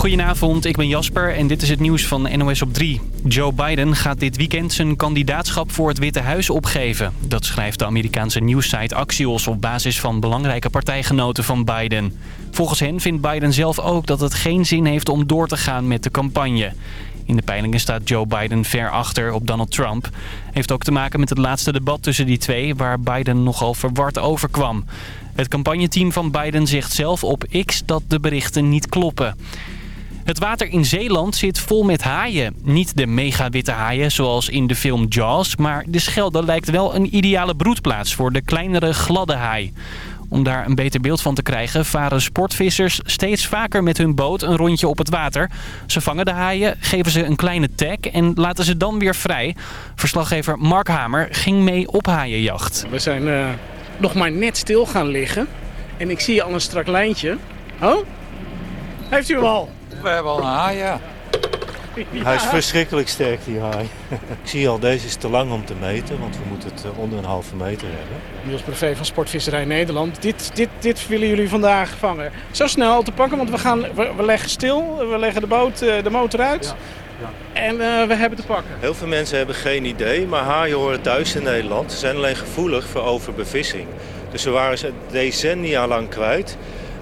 Goedenavond, ik ben Jasper en dit is het nieuws van NOS op 3. Joe Biden gaat dit weekend zijn kandidaatschap voor het Witte Huis opgeven. Dat schrijft de Amerikaanse nieuwssite Axios op basis van belangrijke partijgenoten van Biden. Volgens hen vindt Biden zelf ook dat het geen zin heeft om door te gaan met de campagne. In de peilingen staat Joe Biden ver achter op Donald Trump. Heeft ook te maken met het laatste debat tussen die twee... waar Biden nogal verward overkwam. Het campagneteam van Biden zegt zelf op X dat de berichten niet kloppen. Het water in Zeeland zit vol met haaien. Niet de megawitte haaien zoals in de film Jaws... maar de Schelde lijkt wel een ideale broedplaats voor de kleinere gladde haai. Om daar een beter beeld van te krijgen varen sportvissers steeds vaker met hun boot een rondje op het water. Ze vangen de haaien, geven ze een kleine tag en laten ze dan weer vrij. Verslaggever Mark Hamer ging mee op haaienjacht. We zijn uh, nog maar net stil gaan liggen en ik zie al een strak lijntje. Oh, heeft u hem al? We hebben al een haai, ja. Hij is verschrikkelijk sterk, die haai. Ik zie al, deze is te lang om te meten, want we moeten het onder een halve meter hebben. Niels Brevet van Sportvisserij Nederland. Dit, dit, dit willen jullie vandaag vangen. Zo snel te pakken, want we, gaan, we, we leggen stil, we leggen de, boot, de motor uit. Ja. Ja. En uh, we hebben te pakken. Heel veel mensen hebben geen idee, maar haaien horen thuis in Nederland. Ze zijn alleen gevoelig voor overbevissing. Dus we waren ze decennia lang kwijt.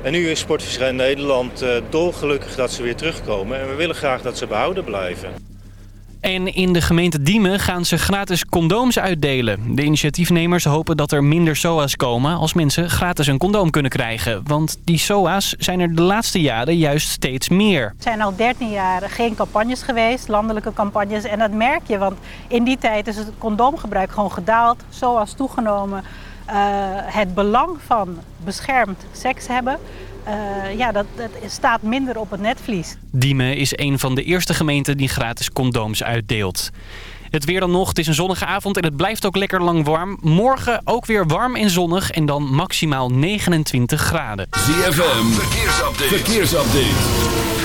En nu is Sportvisserij Nederland uh, dolgelukkig dat ze weer terugkomen. En we willen graag dat ze behouden blijven. En in de gemeente Diemen gaan ze gratis condooms uitdelen. De initiatiefnemers hopen dat er minder SOA's komen als mensen gratis een condoom kunnen krijgen. Want die SOA's zijn er de laatste jaren juist steeds meer. Er zijn al 13 jaar geen campagnes geweest, landelijke campagnes. En dat merk je, want in die tijd is het condoomgebruik gewoon gedaald. SOA's toegenomen. Uh, het belang van beschermd seks hebben... Uh, ja, dat, dat, staat minder op het netvlies. Diemen is een van de eerste gemeenten die gratis condooms uitdeelt. Het weer dan nog. Het is een zonnige avond en het blijft ook lekker lang warm. Morgen ook weer warm en zonnig en dan maximaal 29 graden. ZFM, verkeersupdate. verkeersupdate.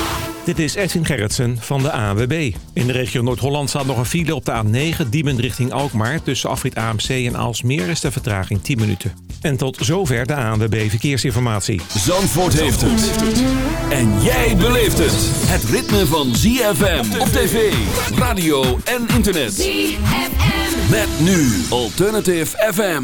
Dit is Edwin Gerritsen van de ANWB. In de regio Noord-Holland staat nog een file op de A9, Diemen richting Alkmaar. Tussen afrit AMC en Aalsmeer is de vertraging 10 minuten. En tot zover de ANWB Verkeersinformatie. Zandvoort heeft het. En jij beleeft het. Het ritme van ZFM op tv, radio en internet. ZFM. Met nu Alternative FM.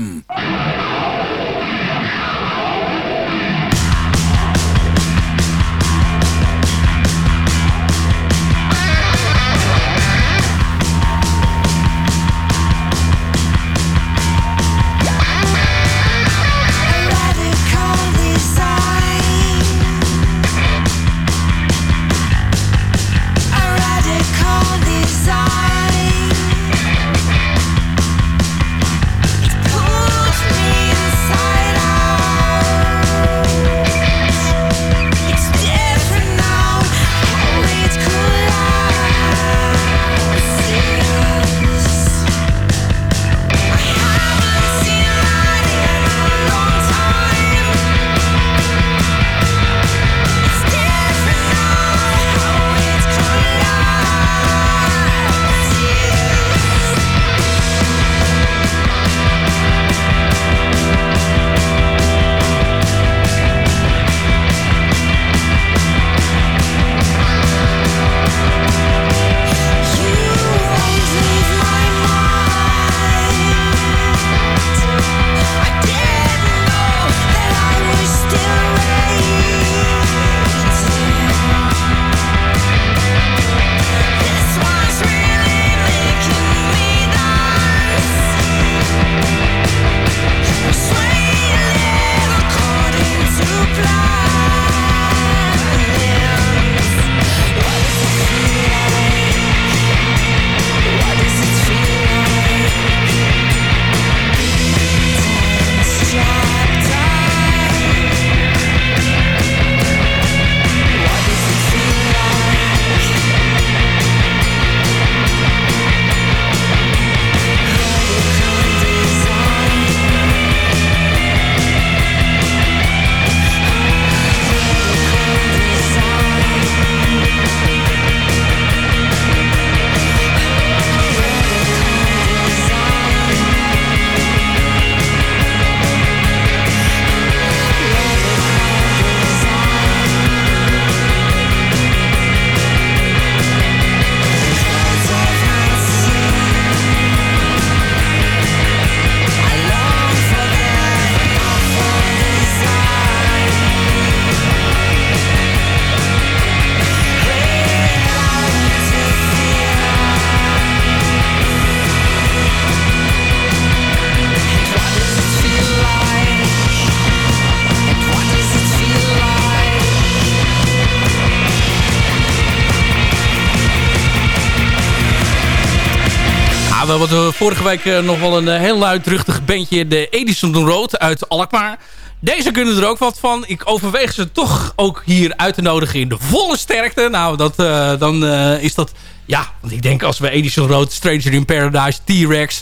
Vorige week nog wel een heel luidruchtig bandje. De Edison Road uit Alkmaar. Deze kunnen er ook wat van. Ik overweeg ze toch ook hier uit te nodigen in de volle sterkte. Nou, dat, dan is dat... Ja, want ik denk als we Edison Road, Stranger in Paradise, T-Rex...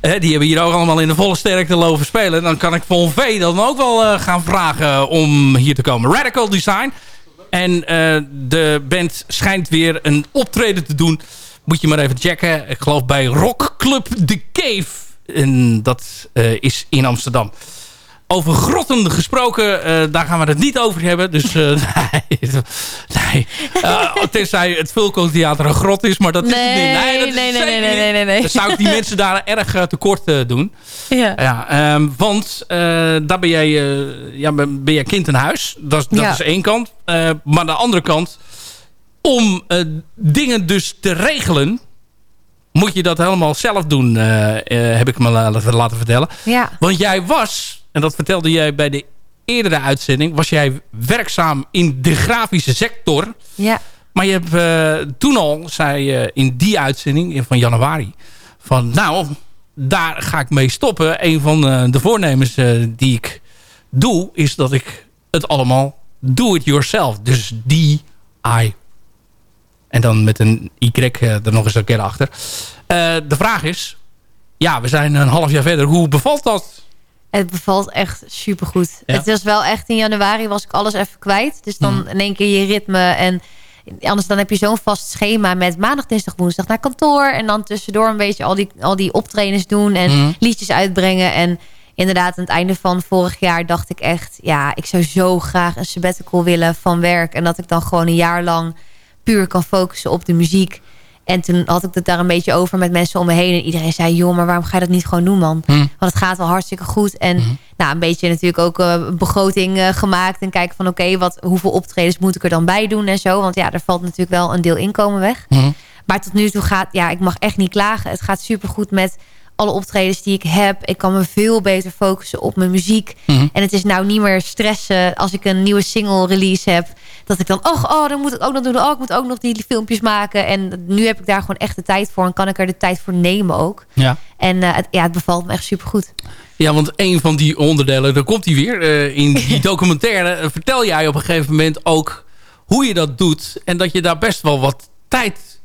die hebben hier ook allemaal in de volle sterkte lopen spelen. Dan kan ik Von V dan ook wel gaan vragen om hier te komen. Radical Design. En de band schijnt weer een optreden te doen moet je maar even checken. Ik geloof bij Rock Club The Cave. En dat uh, is in Amsterdam. Over grotten gesproken, uh, daar gaan we het niet over hebben. Dus uh, nee, nee. tenzij het Vulko-theater een grot is, maar dat nee, is niet. Nee, dat nee, nee, nee, nee, nee, nee, nee. Dan zou ik die mensen daar erg tekort doen. Ja. ja um, want daar ben jij, ja, ben jij kind in huis. Dat, dat ja. is één kant. maar de andere kant om uh, dingen dus te regelen... moet je dat helemaal zelf doen, uh, uh, heb ik me laten vertellen. Ja. Want jij was, en dat vertelde jij bij de eerdere uitzending... was jij werkzaam in de grafische sector. Ja. Maar je hebt toen al, zei je in die uitzending van januari... van nou, daar ga ik mee stoppen. Een van de voornemens die ik doe... is dat ik het allemaal do-it-yourself. Dus die I en dan met een Y eh, er nog eens een keer achter. Uh, de vraag is, ja, we zijn een half jaar verder. Hoe bevalt dat? Het bevalt echt supergoed. Ja. Het was wel echt in januari was ik alles even kwijt. Dus dan mm. in één keer je ritme en anders dan heb je zo'n vast schema met maandag, dinsdag, woensdag naar kantoor. En dan tussendoor een beetje al die, al die optredens doen en mm. liedjes uitbrengen. En inderdaad, aan het einde van vorig jaar dacht ik echt... ja, ik zou zo graag een sabbatical willen van werk. En dat ik dan gewoon een jaar lang puur kan focussen op de muziek. En toen had ik het daar een beetje over met mensen om me heen. En iedereen zei, joh, maar waarom ga je dat niet gewoon doen, man? Hm. Want het gaat wel hartstikke goed. En hm. nou, een beetje natuurlijk ook uh, begroting uh, gemaakt. En kijken van, oké, wat hoeveel optredens moet ik er dan bij doen en zo. Want ja, er valt natuurlijk wel een deel inkomen weg. Hm. Maar tot nu toe gaat, ja, ik mag echt niet klagen. Het gaat supergoed met alle optredens die ik heb. Ik kan me veel beter focussen op mijn muziek. Mm. En het is nou niet meer stressen als ik een nieuwe single release heb. Dat ik dan, oh, oh dan moet ik ook nog doen. Oh, ik moet ook nog die filmpjes maken. En nu heb ik daar gewoon echt de tijd voor. En kan ik er de tijd voor nemen ook. Ja. En uh, het, ja, het bevalt me echt supergoed. Ja, want een van die onderdelen, daar komt hij weer. Uh, in die documentaire uh, vertel jij op een gegeven moment ook hoe je dat doet. En dat je daar best wel wat tijd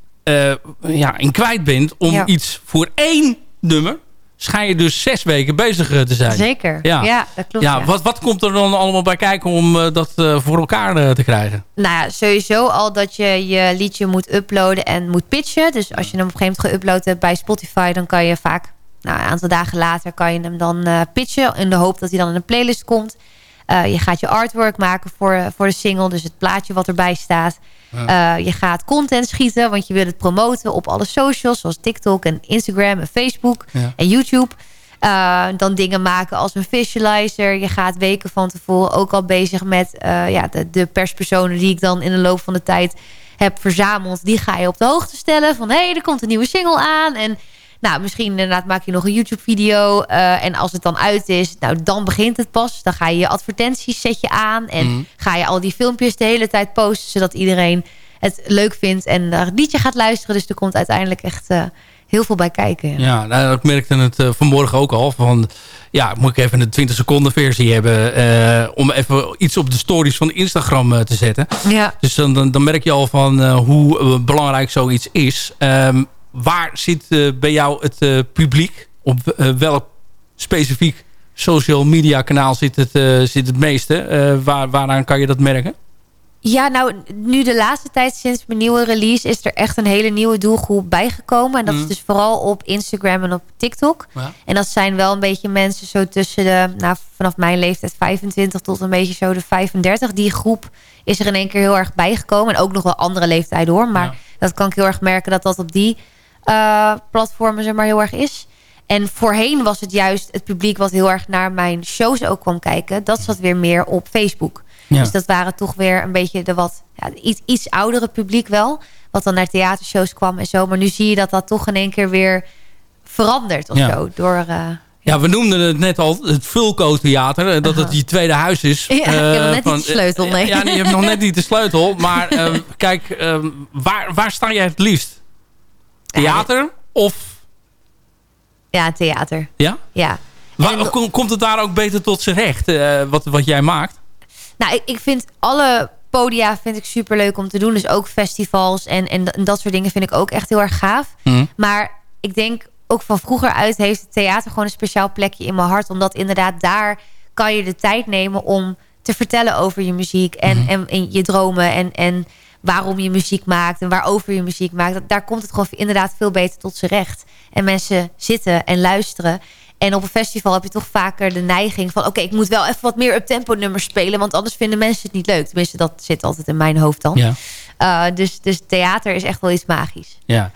ja, in kwijt bent om ja. iets voor één nummer schijn je dus zes weken bezig eh, te zijn. Zeker, ja, ja dat klopt. Ja, ja. Wat, wat komt er dan allemaal bij kijken om uh, dat uh, voor elkaar uh, te krijgen? Nou ja, sowieso al dat je je liedje moet uploaden en moet pitchen. Dus als je hem op een gegeven moment geüpload hebt bij Spotify... dan kan je vaak, nou, een aantal dagen later, kan je hem dan pitchen... in de hoop dat hij dan in een playlist komt. je gaat je artwork maken voor, voor de single. Dus het plaatje wat erbij staat... Ja. Uh, je gaat content schieten, want je wil het promoten op alle socials... zoals TikTok en Instagram en Facebook ja. en YouTube. Uh, dan dingen maken als een visualizer. Je gaat weken van tevoren ook al bezig met uh, ja, de, de, perspersonen... die ik dan in de loop van de tijd heb verzameld. Die ga je op de hoogte stellen van... hé, hey, er komt een nieuwe single aan... en nou, misschien inderdaad maak je nog een YouTube-video. Uh, en als het dan uit is, nou, dan begint het pas. Dan ga je je advertenties zet je aan. En mm. ga je al die filmpjes de hele tijd posten... zodat iedereen het leuk vindt en het liedje gaat luisteren. Dus er komt uiteindelijk echt uh, heel veel bij kijken. Ja, ja nou, ik merkte het uh, vanmorgen ook al. Van, ja, moet ik even een 20 seconden versie hebben... Uh, om even iets op de stories van Instagram te zetten. Ja. Dus dan, dan, dan merk je al van hoe belangrijk zoiets is. Um, waar zit uh, bij jou het uh, publiek? Op uh, welk specifiek social media kanaal zit het, zit het meeste? waar, waaraan kan je dat merken? Ja, nou, nu de laatste tijd sinds mijn nieuwe release... is er echt een hele nieuwe doelgroep bijgekomen. En dat Mm. is dus vooral op Instagram en op TikTok. Ja. En dat zijn wel een beetje mensen zo tussen de... Nou, vanaf mijn leeftijd 25 tot een beetje zo de 35. Die groep is er in één keer heel erg bijgekomen. En ook nog wel andere leeftijden hoor. Maar Ja. dat kan ik heel erg merken dat dat op die platformen zeg maar heel erg is. En voorheen was het juist het publiek wat heel erg naar mijn shows ook kwam kijken. Dat zat weer meer op Facebook. Ja. Dus dat waren toch weer een beetje de wat ja, iets, iets oudere publiek wel. Wat dan naar theatershows kwam en zo. Maar nu zie je dat dat toch in één keer weer verandert of Ja. zo. Door, uh, Ja, we noemden het net al het Vulco Theater. eh, Dat het je tweede huis is. Ja, ik heb Eh, nog net van- niet de sleutel, nee. Ja, je hebt nog net niet de sleutel. Maar eh, kijk, eh, waar, waar sta jij het liefst? Theater of Ja, theater. Ja? Ja. Waar, komt het daar ook beter tot zijn recht, wat, wat jij maakt? Nou, ik, ik vind alle podia vind ik super leuk om te doen. Dus ook festivals en, en, dat soort dingen vind ik ook echt heel erg gaaf. Mhm. Maar ik denk ook van vroeger uit heeft het theater gewoon een speciaal plekje in mijn hart. Omdat inderdaad daar kan je de tijd nemen om te vertellen over je muziek. En, mhm. en, en, je dromen en, en waarom je muziek maakt en waarover je muziek maakt. Daar komt het gewoon inderdaad veel beter tot zijn recht. En mensen zitten en luisteren. En op een festival heb je toch vaker de neiging van... oké, ik moet wel even wat meer up-tempo nummers spelen... want anders vinden mensen het niet leuk. Tenminste, dat zit altijd in mijn hoofd dan. Ja. Uh, dus, dus theater is echt wel iets magisch. Ja.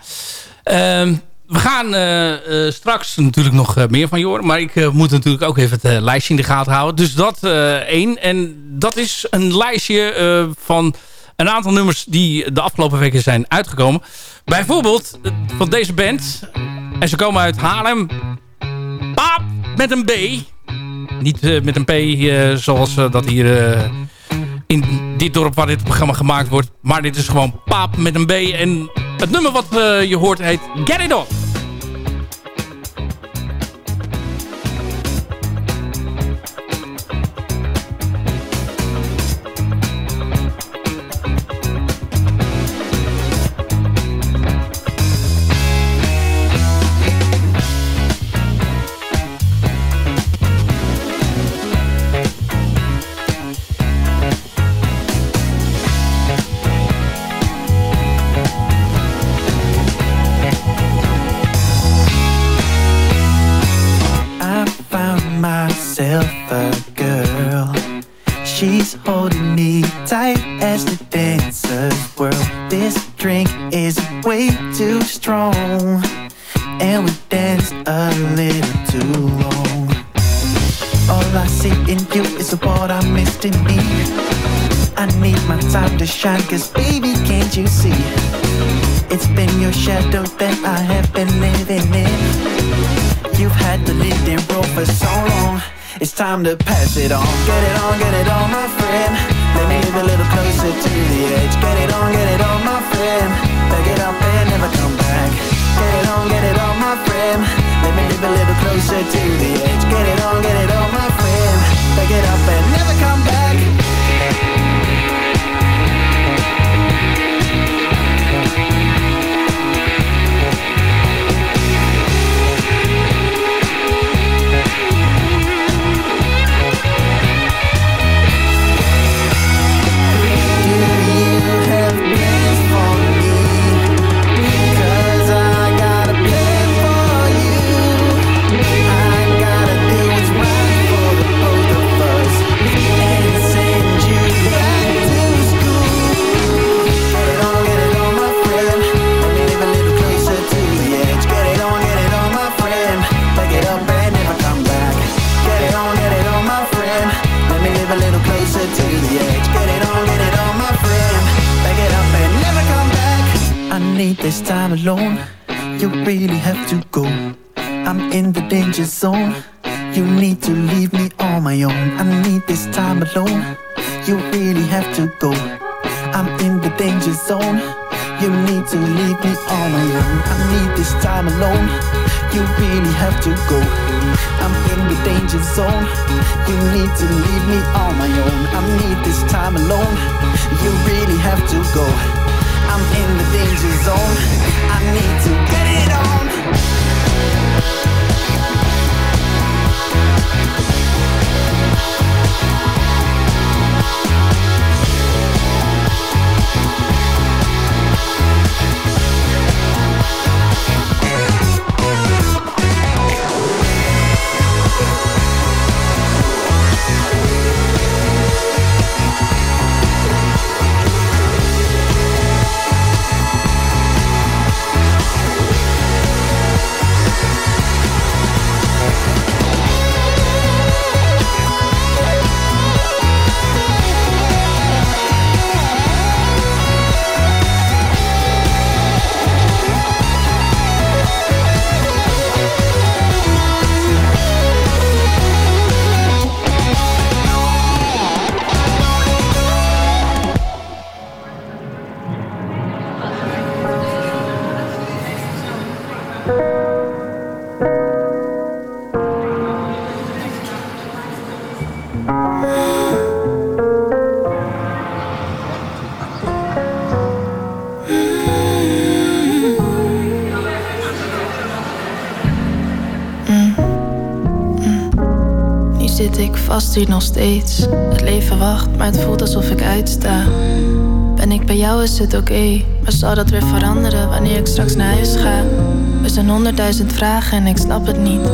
Ehm, we gaan uh, uh, straks natuurlijk nog meer van je horen. Maar ik moet natuurlijk ook even het lijstje in de gaten houden. Dus dat één. En dat is een lijstje van een aantal nummers... die de afgelopen weken zijn uitgekomen. Bijvoorbeeld van deze band. En ze komen uit Haarlem... Paap met een B. Niet uh, met een P uh, zoals uh, dat hier in dit dorp waar dit programma gemaakt wordt. Maar dit is gewoon Paap met een B. En het nummer wat je hoort heet Get It On. Time to pass it on. Get it on, get it on, my friend. Let me live a little closer to the edge. Get it on, get it on, my friend. Back it up and never come back. Get it on, get it on, my friend. Let me live a little closer to the edge. Get it on, get it on, my friend. Back it up and never come back this time alone. You really have to go. I'm in the danger zone. You need to leave me on my own. I need this time alone. You really have to go. I'm in the danger zone. You need to leave me on my own. I need this time alone. You really have to go. I'm in the danger zone. You need to leave me on my own. I need this time alone. You really have to go. I'm in the danger zone. I need to get nog steeds. Het leven wacht, maar het voelt alsof ik uitsta. Ben ik bij jou is het oké, maar zal dat weer veranderen wanneer ik straks naar huis ga? Er zijn honderdduizend vragen en ik snap het niet.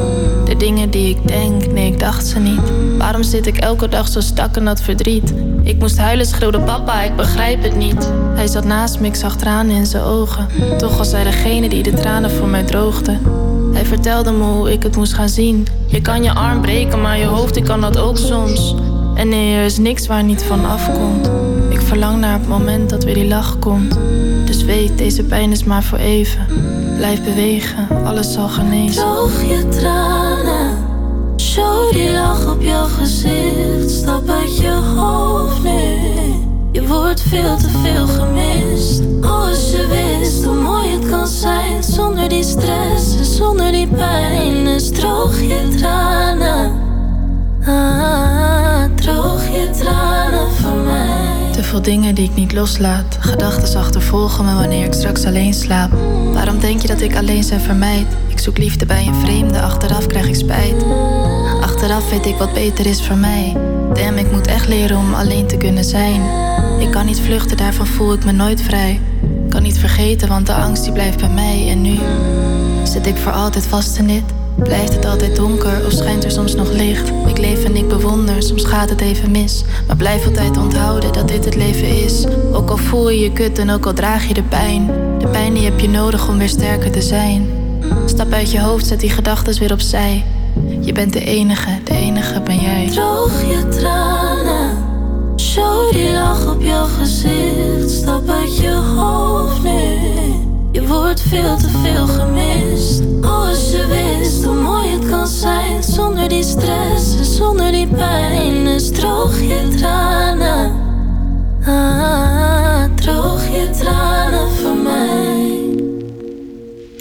De dingen die ik denk, nee, ik dacht ze niet. Waarom zit ik elke dag zo stak in dat verdriet? Ik moest huilen, schreeuwde papa, ik begrijp het niet. Hij zat naast me, ik zag tranen in zijn ogen. Toch was hij degene die de tranen voor mij droogde. Hij vertelde me hoe ik het moest gaan zien. Je kan je arm breken, maar je hoofd, ik kan dat ook soms. En nee, er is niks waar niet van afkomt. Ik verlang naar het moment dat weer die lach komt. Dus weet, deze pijn is maar voor even. Blijf bewegen, alles zal genezen. Droog je tranen, show die lach op jouw gezicht. Stap uit je hoofd nu. Je wordt veel te veel gemist. Je wist hoe mooi het kan zijn zonder die stress en zonder die pijn. Dus droog je tranen. Ah, droog je tranen voor mij. Te veel dingen die ik niet loslaat. Gedachten achtervolgen me wanneer ik straks alleen slaap. Waarom denk je dat ik alleen zijn vermijd? Ik zoek liefde bij een vreemde, achteraf krijg ik spijt. Achteraf weet ik wat beter is voor mij. Damn, ik moet echt leren om alleen te kunnen zijn. Ik kan niet vluchten, daarvan voel ik me nooit vrij. Kan niet vergeten, want de angst die blijft bij mij. En nu zit ik voor altijd vast in dit. Blijft het altijd donker of schijnt er soms nog licht? Ik leef en ik bewonder, soms gaat het even mis. Maar blijf altijd onthouden dat dit het leven is. Ook al voel je je kut en ook al draag je de pijn. De pijn die heb je nodig om weer sterker te zijn. Stap uit je hoofd, zet die gedachten weer opzij. Je bent de enige, de enige ben jij. Droog je tranen, show die lach op jouw gezicht. Stap uit je hoofd nu. Je wordt veel te veel gemist. Oh, als je wist hoe mooi het kan zijn zonder die stress en zonder die pijn. Dus droog je tranen. Ah, droog je tranen voor mij.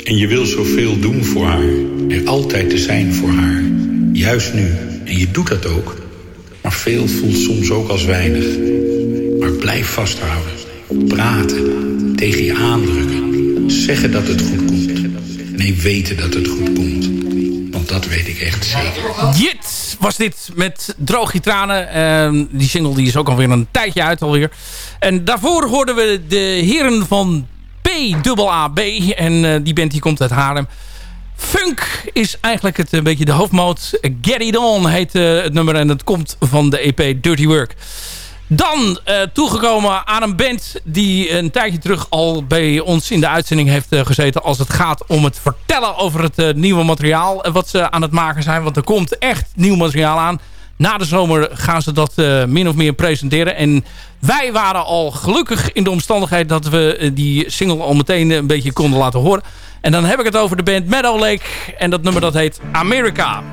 En je wil zoveel doen voor haar. Er altijd te zijn voor haar. Juist nu. En je doet dat ook. Maar veel voelt soms ook als weinig. Maar blijf vasthouden. Praten. Tegen je aandrukken. Zeggen dat het goed komt. Nee, weten dat het goed komt. Want dat weet ik echt zeker. Jit was dit met Droog tranen. Ehm, die single die is ook alweer een tijdje uit alweer. En daarvoor hoorden we de heren van PAAB. En uh, die band die komt uit Haarlem. Funk is eigenlijk het, een beetje de hoofdmoot. Get It On heet uh, het nummer en het komt van de EP Dirty Work. Dan uh, toegekomen aan een band die een tijdje terug al bij ons in de uitzending heeft uh, gezeten. Als het gaat om het vertellen over het nieuwe materiaal wat ze aan het maken zijn. Want er komt echt nieuw materiaal aan. Na de zomer gaan ze dat min of meer presenteren. En wij waren al gelukkig in de omstandigheid dat we die single al meteen een beetje konden laten horen. En dan heb ik het over de band Meadow Lake. En dat nummer dat heet America.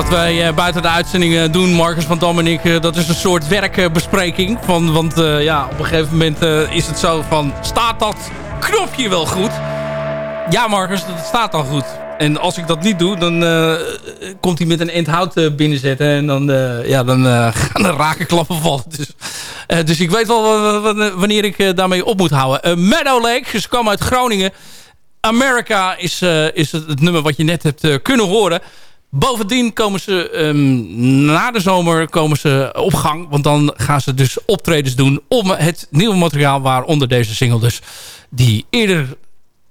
Wat wij uh, buiten de uitzending doen, Marcus van Dam en ik, dat is een soort werkbespreking. van, want ja, op een gegeven moment is het zo van, staat dat knopje wel goed? Ja, Marcus, dat staat dan goed. En als ik dat niet doe, dan komt hij met een endhout binnenzetten. En dan, ja, dan gaan er rakenklappen vallen. Dus, dus ik weet wel wanneer ik daarmee op moet houden. Meadow Lake, ze kwam uit Groningen. America is, is het, nummer wat je net hebt kunnen horen. Bovendien komen ze um, na de zomer komen ze op gang. Want dan gaan ze dus optredens doen om het nieuwe materiaal... waaronder deze single dus, die eerder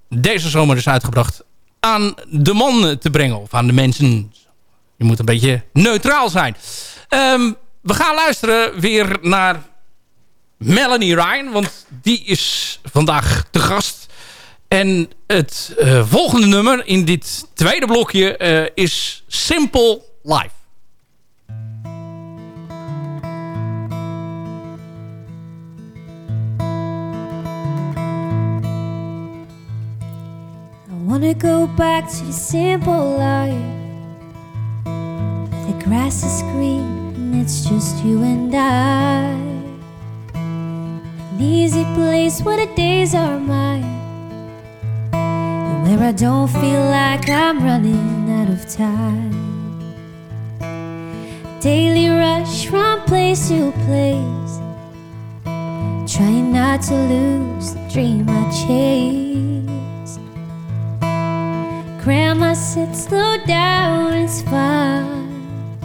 deze zomer is uitgebracht... aan de man te brengen. Of aan de mensen. Je moet een beetje neutraal zijn. Um, we gaan luisteren weer naar Melanie Ryan. Want die is vandaag te gast en het uh, volgende nummer in dit tweede blokje uh, is Simple Life. I wanna go back to the simple life. The grass is green and it's just you and I. An easy place where the days are mine where I don't feel like I'm running out of time. Daily rush from place to place, trying not to lose the dream I chase. Grandma said, slow down, it's fine.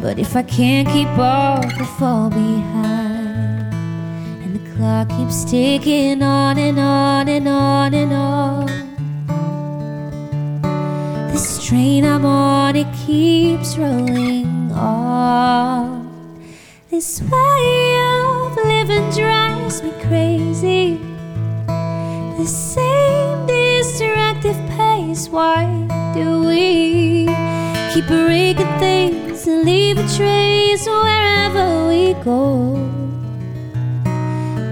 But if I can't keep up, I fall behind. And the clock keeps ticking on and on and on and on. This train I'm on, it keeps rolling on. This way of living drives me crazy. The same destructive pace. Why do we keep breaking things and leave a trace wherever we go?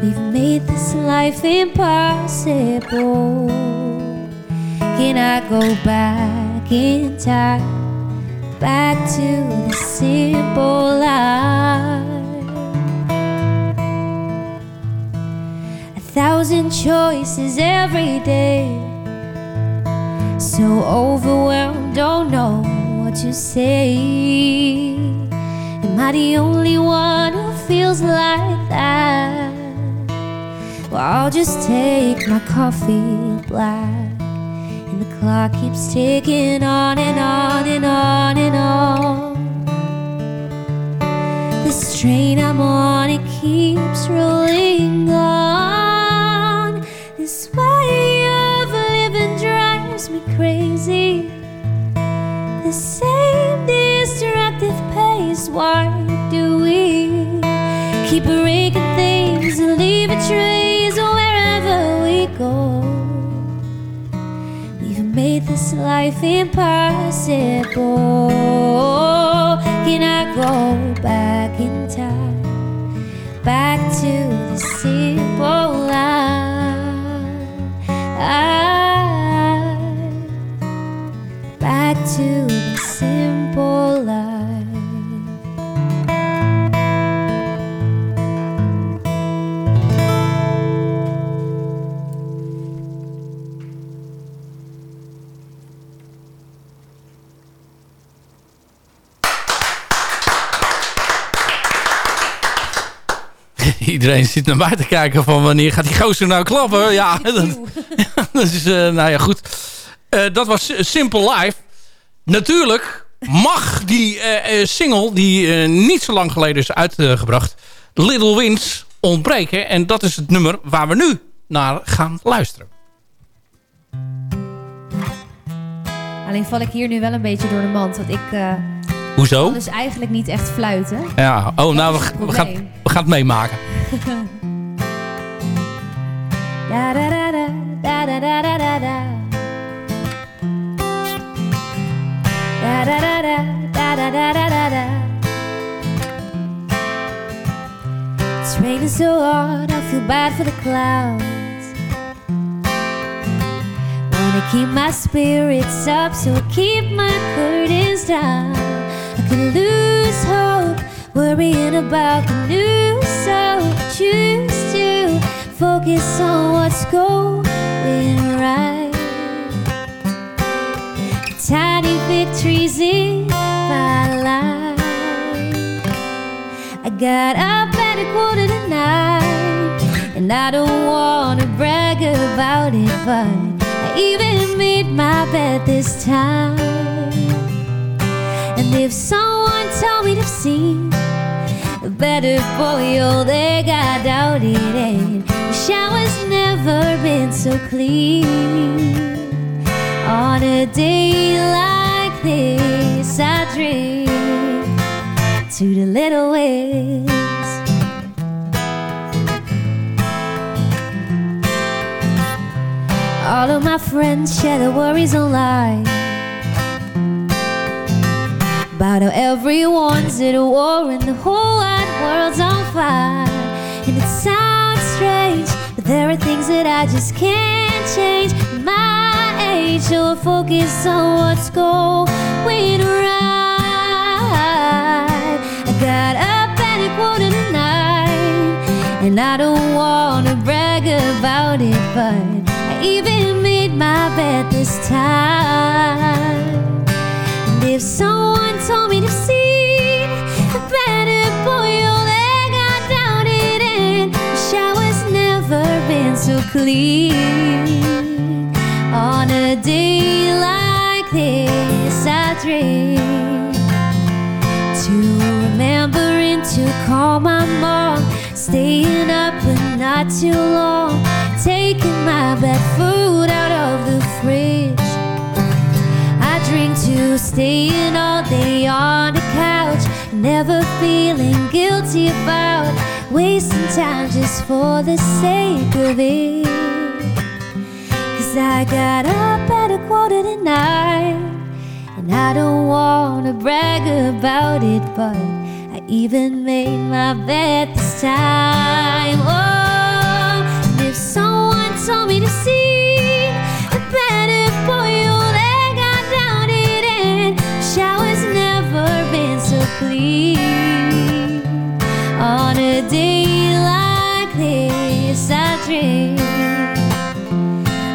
We've made this life impossible. Can I go back? Back to the simple life. A thousand choices every day. So overwhelmed, don't know what to say. Am I the only one who feels like that? Well, I'll just take my coffee black clock keeps ticking on and on and on and on. This train I'm on, it keeps rolling life impossible. Can I go back iedereen zit naar mij te kijken van wanneer gaat die gozer nou klappen. Ja, dat, dat is, uh, nou ja, goed. Uh, dat was Simple Life. Natuurlijk mag die uh, single, die niet zo lang geleden is uitgebracht, Little Wins, ontbreken. En dat is het nummer waar we nu naar gaan luisteren. Alleen val ik hier nu wel een beetje door de mand. Want ik Hoezo? Dus eigenlijk niet echt fluiten. Ja, oh, nou, we, we, gaan, we gaan het meemaken. da da da da da da da da da da da da da da da da da da It's raining so hard, I feel bad for the clouds Wanna keep my spirits up, so I keep my curtains down could lose hope, worrying about the news. So choose to focus on what's going right. Tiny victories in my life. I got up at a quarter to nine, and I don't wanna brag about it, but I even made my bed this time. And if someone told me to see a better boy, oh, they got doubt it ain't. The shower's never been so clean. On a day like this, I drink to the little ways. All of my friends share their worries online About how everyone's at war and the whole wide world's on fire. And it sounds strange, but there are things that I just can't change. My age, so I focus on what's going right. I got up at a quarter And I don't wanna brag about it, but I even made my bed this time. If someone told me to see a better boy, they got down it and shower's never been so clean. On a day like this, I dream to remember and to call my mom. Staying up but not too long. Taking my bed food staying all day on the couch. Never feeling guilty about wasting time just for the sake of it. Cause I got up at a quarter to nine. And I don't wanna brag about it, but I even made my bed this time. Oh, and if someone told me to see On a day like this, I dream.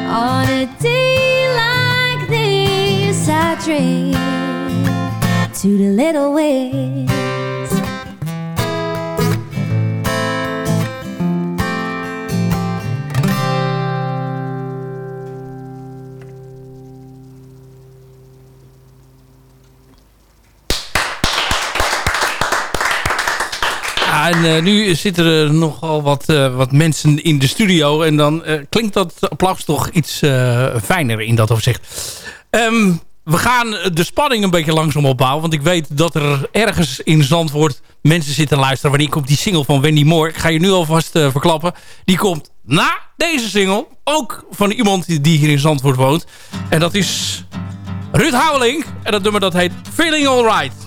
On a day like this, I dream to the little ways. En eh, nu zitten er nogal wat, eh, wat mensen in de studio. En dan eh, klinkt dat applaus toch iets fijner in dat opzicht. Ehm, we gaan de spanning een beetje langzaam opbouwen. Want ik weet dat er ergens in Zandvoort mensen zitten luisteren. Wanneer komt die single van Wendy Moore? Ik ga je nu alvast verklappen. Die komt na deze single. Ook van iemand die hier in Zandvoort woont. En dat is Ruud Houweling. En dat nummer dat heet Feeling Alright.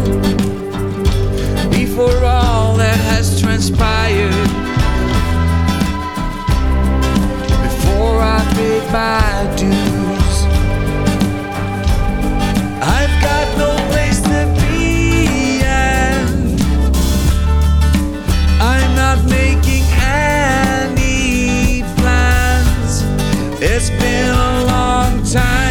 before all that has transpired. Before I paid my dues, I've got no place to be, and I'm not making any plans. It's been a long time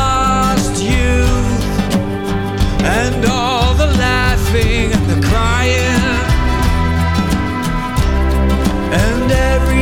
every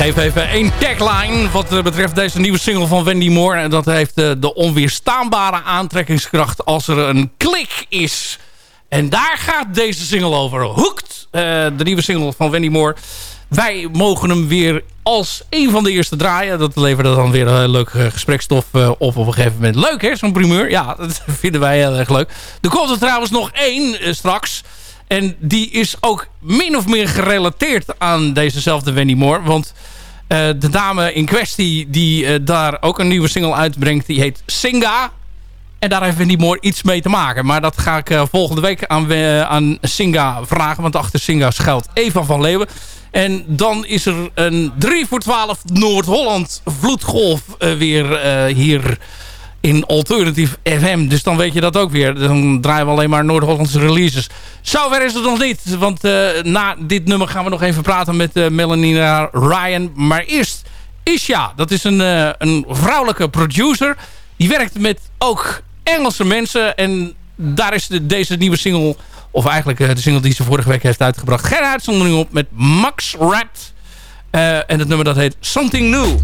geef even één tagline wat betreft deze nieuwe single van Wendy Moore. En dat heeft de onweerstaanbare aantrekkingskracht als er een klik is. En daar gaat deze single over. Hooked, de nieuwe single van Wendy Moore. Wij mogen hem weer als een van de eerste draaien. Dat leverde dan weer een leuk gesprekstof op op een gegeven moment. Leuk hè, zo'n primeur. Ja, dat vinden wij heel erg leuk. Er komt er trouwens nog één straks. En die is ook min of meer gerelateerd aan dezezelfde Wendy Moore. Want uh, de dame in kwestie die uh, daar ook een nieuwe single uitbrengt... die heet Singa. En daar heeft Wendy Moore iets mee te maken. Maar dat ga ik uh, volgende week aan, aan Singa vragen. Want achter Singa schuilt Eva van Leeuwen. En dan is er een 3 voor 12 Noord-Holland vloedgolf weer hier in Alternative FM. Dus dan weet je dat ook weer. Dan draaien we alleen maar Noord-Hollandse releases. Zover is het nog niet. Want uh, na dit nummer gaan we nog even praten met uh, Melanina Ryan. Maar eerst Isha. Dat is een, uh, een vrouwelijke producer. Die werkt met ook Engelse mensen. En daar is de, deze nieuwe single... Of eigenlijk de single die ze vorige week heeft uitgebracht. Geen uitzondering op met Max Rat. en het nummer dat heet Something New.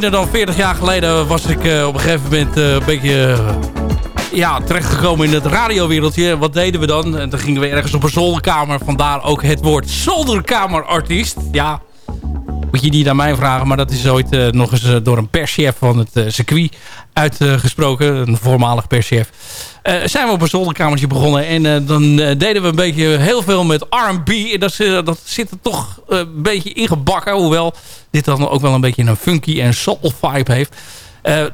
Minder dan 40 jaar geleden was ik uh, op een gegeven moment uh, een beetje uh, ja, terechtgekomen in het radiowereldje. Wat deden we dan? En dan gingen we ergens op een zolderkamer. Vandaar ook het woord zolderkamerartiest. Ja, moet je niet aan mij vragen. Maar dat is ooit nog eens door een perschef van het circuit uitgesproken. een voormalig perschef. zijn we op een zolderkamertje begonnen. En dan deden we een beetje heel veel met R&B. En dat, dat zit er toch een beetje ingebakken. Hoewel dit dan ook wel een beetje een funky en soul vibe heeft.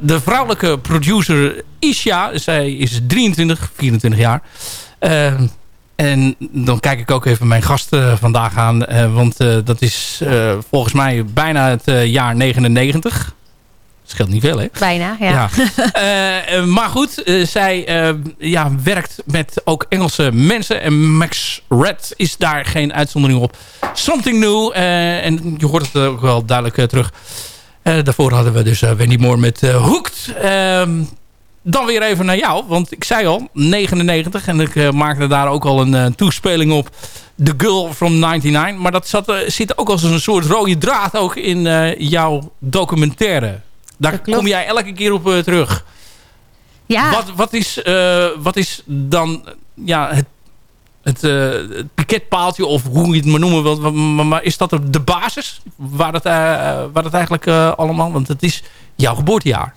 De vrouwelijke producer Isha, zij is 23, 24 jaar. Uh, en dan kijk ik ook even mijn gast uh, vandaag aan. want dat is volgens mij bijna het jaar 99 scheelt niet veel, hè? Bijna, ja. ja. maar goed, zij ja, werkt met ook Engelse mensen. En Max Red is daar geen uitzondering op. Something New. en je hoort het ook wel duidelijk terug. daarvoor hadden we dus Wendy Moore met Hooked. Dan weer even naar jou. Want ik zei al, 99. En ik uh, maakte daar ook al een uh, toespeling op. The Girl from 99. Maar dat zat, uh, zit ook als een soort rode draad ook in jouw documentaire. Daar kom jij elke keer op terug. Ja. Wat, wat, is, wat is dan ja, het, het, het piketpaaltje of hoe je het maar noemen wilt. Maar, maar is dat de basis waar het, waar het eigenlijk allemaal... Want het is jouw geboortejaar.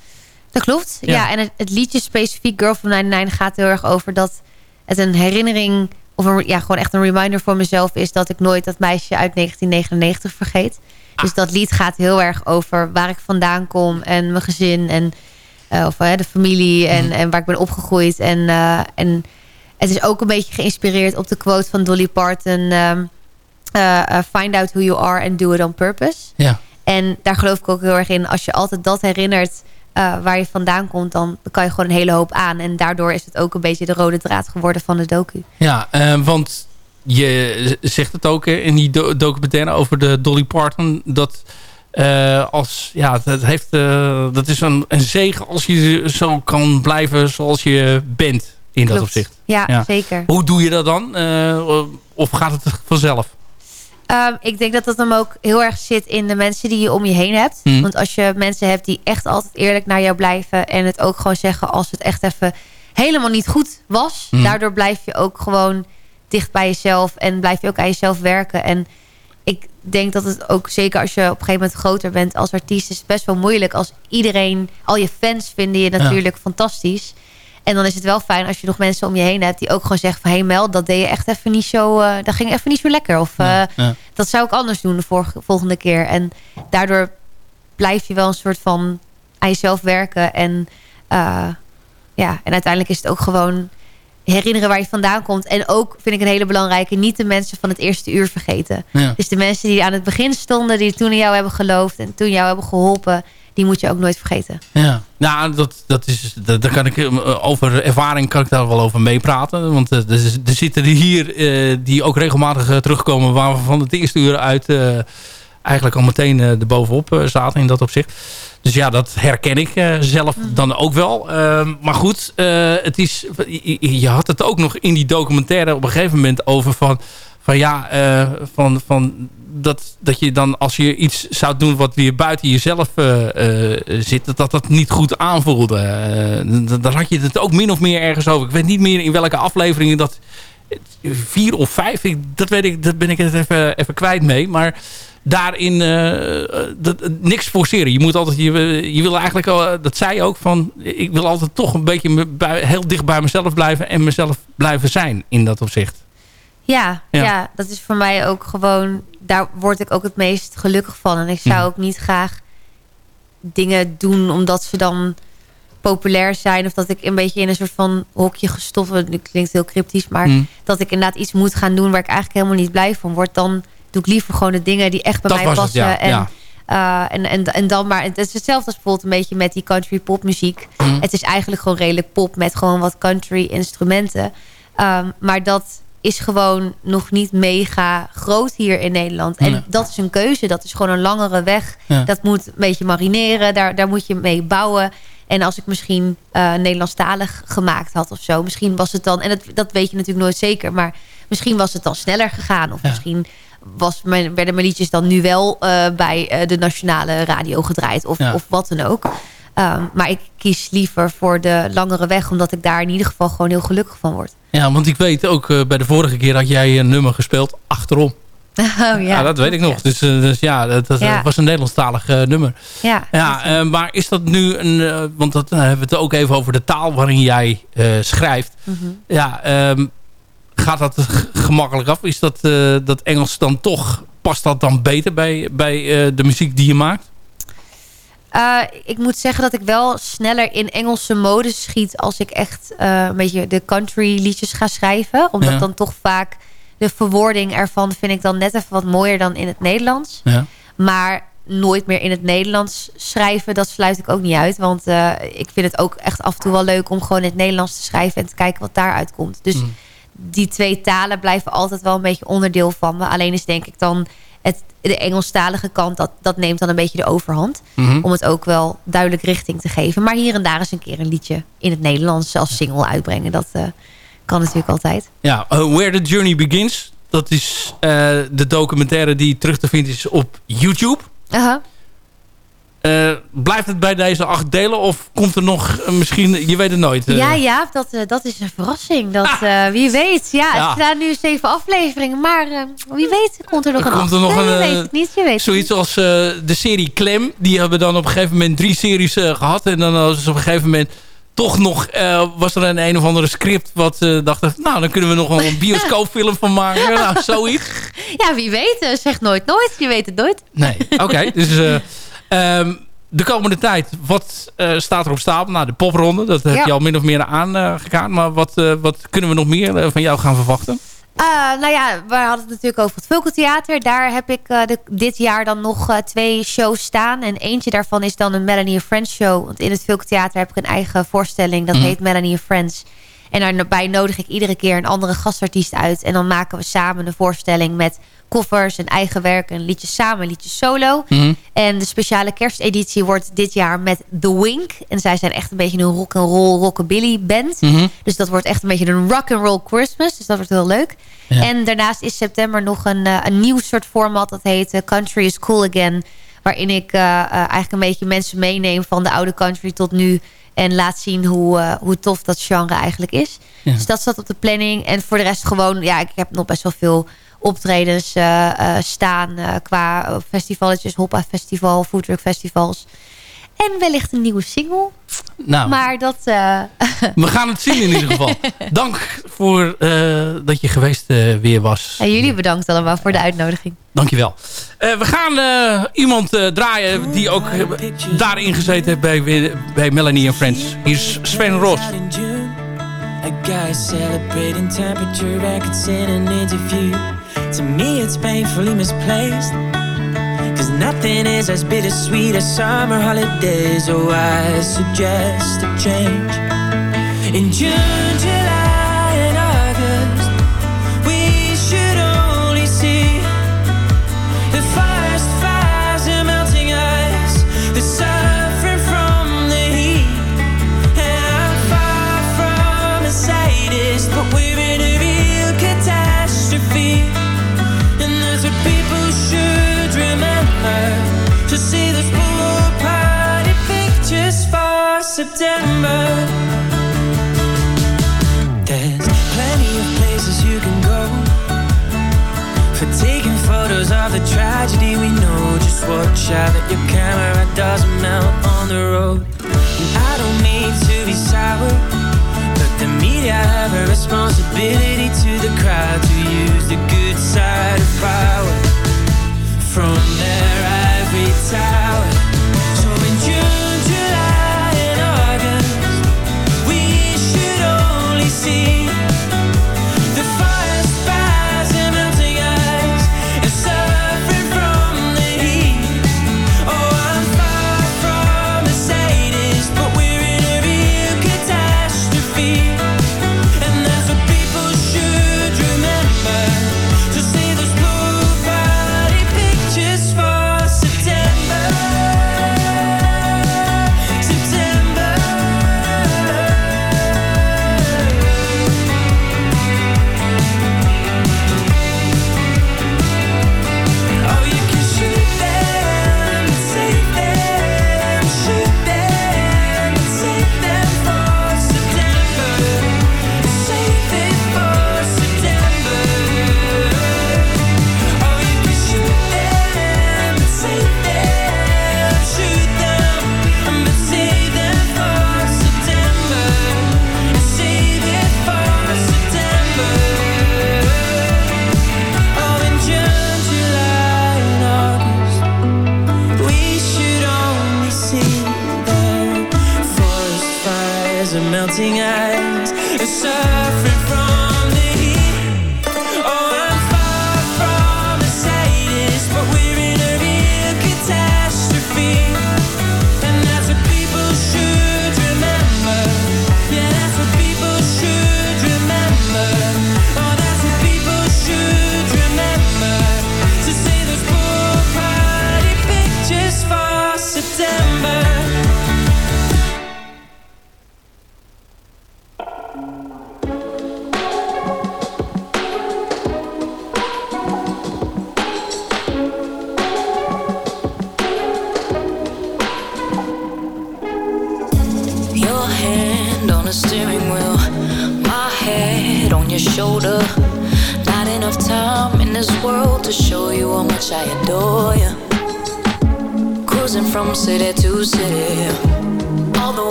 Dat klopt. Ja, en het, het, liedje specifiek Girl from 99 gaat heel erg over dat het een herinnering... of een, ja, gewoon echt een reminder voor mezelf is... dat ik nooit dat meisje uit 1999 vergeet. Dus ah. dat lied gaat heel erg over waar ik vandaan kom... en mijn gezin en uh, of, uh, de familie en, mhm. en waar ik ben opgegroeid. En, uh, en het is ook een beetje geïnspireerd op de quote van Dolly Parton... Um, find out who you are and do it on purpose. Ja. En daar geloof ik ook heel erg in. Als je altijd dat herinnert uh, waar je vandaan komt, dan kan je gewoon een hele hoop aan. En daardoor is het ook een beetje de rode draad geworden van de docu. Ja, uh, want je zegt het ook in die do documentaire over de Dolly Parton. Dat uh, als, ja, dat, heeft, dat is een, een zegen als je zo kan blijven zoals je bent in Klopt. dat opzicht. Ja, ja, zeker. Hoe doe je dat dan? of gaat het vanzelf? Um, ik denk dat dat hem ook heel erg zit in de mensen die je om je heen hebt. Mm. Want als je mensen hebt die echt altijd eerlijk naar jou blijven... en het ook gewoon zeggen als het echt even helemaal niet goed was... Mm. daardoor blijf je ook gewoon dicht bij jezelf... en blijf je ook aan jezelf werken. En ik denk dat het ook zeker als je op een gegeven moment groter bent als artiest... is het best wel moeilijk als iedereen... al je fans vinden je natuurlijk ja. fantastisch... En dan is het wel fijn als je nog mensen om je heen hebt... die ook gewoon zeggen van... hé hey Mel, dat deed je echt even niet zo... Uh, dat ging even niet zo lekker. Of uh, ja, ja. dat zou ik anders doen de volgende keer. En daardoor blijf je wel een soort van aan jezelf werken. En, uh, ja, en uiteindelijk is het ook gewoon herinneren waar je vandaan komt. En ook, vind ik een hele belangrijke... niet de mensen van het eerste uur vergeten. Ja. Dus de mensen die aan het begin stonden... die toen in jou hebben geloofd en toen jou hebben geholpen... die moet je ook nooit vergeten. Ja, nou, dat, dat is, dat, daar kan ik over ervaring kan ik daar wel over meepraten. Want uh, er, er, zitten hier uh, die ook regelmatig uh, terugkomen... waar we van het eerste uur uit eigenlijk al meteen er bovenop zaten in dat opzicht. Dus ja, dat herken ik zelf dan ook wel. Ehm, maar goed, het is, je, je had het ook nog in die documentaire op een gegeven moment over van... van ja, van, van dat, dat je dan als je iets zou doen wat weer buiten jezelf uh, uh, zit, dat dat niet goed aanvoelde. Dan had je het ook min of meer ergens over. Ik weet niet meer in welke afleveringen dat vier of vijf, dat weet ik, dat ben ik het even, even kwijt mee. Maar daarin dat, niks forceren. Je moet altijd, je, je wil eigenlijk, dat zei je ook van, ik wil altijd toch een beetje heel dicht bij mezelf blijven en mezelf blijven zijn in dat opzicht. Ja, ja, ja. dat is voor mij ook gewoon... daar word ik ook het meest gelukkig van. En ik zou Mhm. ook niet graag dingen doen omdat ze dan populair zijn... of dat ik een beetje in een soort van hokje gestopt word. Dat klinkt heel cryptisch, maar Mhm. dat ik inderdaad iets moet gaan doen... waar ik eigenlijk helemaal niet blij van word. Dan doe ik liever gewoon de dingen die echt bij Dat mij het, passen. ja, en, ja. uh, en, en, en dan maar... Het is hetzelfde als bijvoorbeeld een beetje met die country popmuziek. Mhm. Het is eigenlijk gewoon redelijk pop met gewoon wat country instrumenten. Um, maar dat is gewoon nog niet mega groot hier in Nederland. En Nee. dat is een keuze. Dat is gewoon een langere weg. Ja. Dat moet een beetje marineren. Daar, daar moet je mee bouwen. En als ik misschien uh, Nederlandstalig gemaakt had of zo. Misschien was het dan... En dat, dat weet je natuurlijk nooit zeker. Maar misschien was het dan sneller gegaan. Of Ja. misschien was mijn, werden mijn liedjes dan nu wel uh, bij uh, de nationale radio gedraaid. Of, Ja. of wat dan ook. Um, maar ik kies liever voor de langere weg. Omdat ik daar in ieder geval gewoon heel gelukkig van word. Ja, want ik weet ook uh, bij de vorige keer had jij een nummer gespeeld achterom. Oh, ja. Ja, dat weet ik nog. Dus, uh, dus ja, dat, dat Ja. was een Nederlandstalig uh, nummer. Ja, Ja, uh, maar is dat nu een... uh, want dat uh, hebben we het ook even over de taal waarin jij schrijft. Mhm. Ja, um, gaat dat gemakkelijk af? Is dat, dat Engels dan toch... Past dat dan beter bij, bij de muziek die je maakt? Uh, ik moet zeggen dat ik wel sneller in Engelse mode schiet... als ik echt uh, een beetje de country liedjes ga schrijven. Omdat Ja. dan toch vaak de verwoording ervan... vind ik dan net even wat mooier dan in het Nederlands. Ja. Maar nooit meer in het Nederlands schrijven, dat sluit ik ook niet uit. Want uh, ik vind het ook echt af en toe wel leuk om gewoon in het Nederlands te schrijven... en te kijken wat daaruit komt. Dus Mm. die twee talen blijven altijd wel een beetje onderdeel van me. Alleen is denk ik dan het, de Engelstalige kant, dat, dat neemt dan een beetje de overhand. Mhm. Om het ook wel duidelijk richting te geven. Maar hier en daar eens een keer een liedje in het Nederlands als single uitbrengen. Dat eh, kan natuurlijk altijd. Ja, eh, Where the Journey Begins. Dat is eh, de documentaire die terug te vinden is op YouTube. Aha. Eh, blijft het bij deze acht delen? Of komt er nog eh, misschien... Je weet het nooit. eh. Ja, ja, dat, dat is een verrassing. Dat, eh, wie weet. Ja, Ja. het staan nu zeven afleveringen. Maar wie weet komt er nog Er een komt er nog een, weet het niet. Je weet Zoiets niet. als de serie Clem. Die hebben dan op een gegeven moment drie series eh, gehad. En dan was op een gegeven moment toch nog... was er een een of andere script wat eh dacht... Nou, dan kunnen we nog wel een bioscoopfilm van maken. nou, zoiets. Ja, wie weet. zeg nooit nooit. Je weet het nooit. Nee, oké. dus ehm, de komende tijd, wat eh, staat er op stapel? Nou, de popronde, dat heb Ja. je al min of meer aangekaart. Maar wat, eh, wat kunnen we nog meer eh, van jou gaan verwachten? Eh, nou ja, we hadden het natuurlijk over het Vulkeltheater. Daar heb ik eh, de, dit jaar dan nog eh, twee shows staan. En eentje daarvan is dan een Melanie Friends show. Want in het Vulkeltheater heb ik een eigen voorstelling. Dat Mhm. heet Melanie Friends. En daarbij nodig ik iedere keer een andere gastartiest uit. En dan maken we samen een voorstelling met koffers en eigen werk. En liedjes samen, liedjes solo. Mhm. En de speciale kersteditie wordt dit jaar met The Wink. En zij zijn echt een beetje een rock'n'roll rockabilly band. Mhm. Dus dat wordt echt een beetje een rock'n'roll Christmas. Dus dat wordt heel leuk. Ja. En daarnaast is september nog een, eh, een nieuw soort format. Dat heet eh, Country is Cool Again. Waarin ik eh, eigenlijk een beetje mensen meeneem van de oude country tot nu. En laat zien hoe, eh, hoe tof dat genre eigenlijk is. Ja. Dus dat staat op de planning. En voor de rest gewoon, ja, ik heb nog best wel veel optredens eh, eh, staan. qua festivaletjes, Hoppa Festival, Foodtruck Festivals. En wellicht een nieuwe single. Nou, Maar dat... eh, we gaan het zien in ieder geval. Dank voor eh, dat je geweest eh, weer was. en jullie bedankt allemaal voor de uitnodiging. Dankjewel. Eh we gaan eh, iemand eh, draaien die ook daarin gezeten heeft bij, bij Melanie and Friends. Hier is Sven June. A guy celebrating temperature records in an interview. To me, it's painfully misplaced. Cause nothing is as bittersweet as summer holidays. Oh, I suggest a change. In June, September. There's plenty of places you can go for taking photos of the tragedy we know. Just watch out that your camera doesn't melt on the road. And I don't mean to be sour, but the media have a responsibility to the crowd to use the good side of power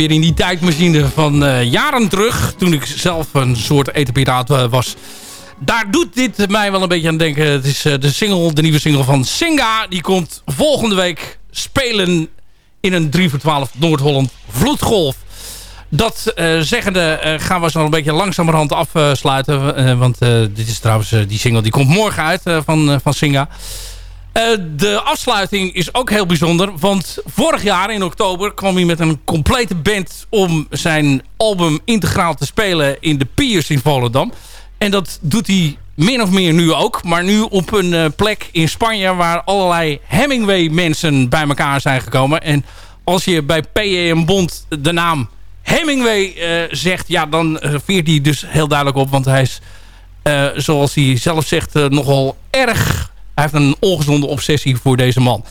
weer in die tijdmachine van eh, jaren terug. Toen ik zelf een soort etenpiraat uh, was. Daar doet dit mij wel een beetje aan denken. Het is uh, de, single, de nieuwe single van Singa. Die komt volgende week spelen in een 3 voor 12 Noord-Holland Vloedgolf. Dat zeggende gaan we zo een beetje langzamerhand afsluiten. want dit is trouwens die single die komt morgen uit van, van Singa. De afsluiting is ook heel bijzonder. Want vorig jaar in oktober kwam hij met een complete band... om zijn album integraal te spelen in de Piers in Volendam. En dat doet hij min of meer nu ook. Maar nu op een uh, plek in Spanje... waar allerlei Hemingway mensen bij elkaar zijn gekomen. En als je bij P.E.M. Bond de naam Hemingway uh, zegt... ja, dan veert hij dus heel duidelijk op. Want hij is, zoals hij zelf zegt, nogal erg... Hij heeft een ongezonde obsessie voor deze man.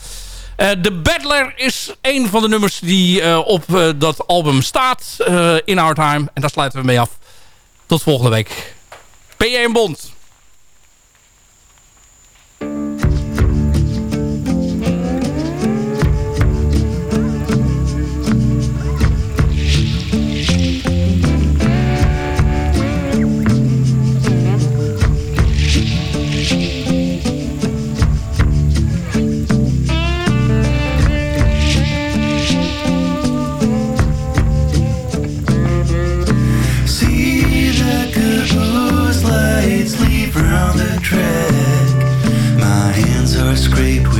The Battler is een van de nummers die op dat album staat. in Our Time. En daar sluiten we mee af. Tot volgende week. P.E.M. Bond. scrape with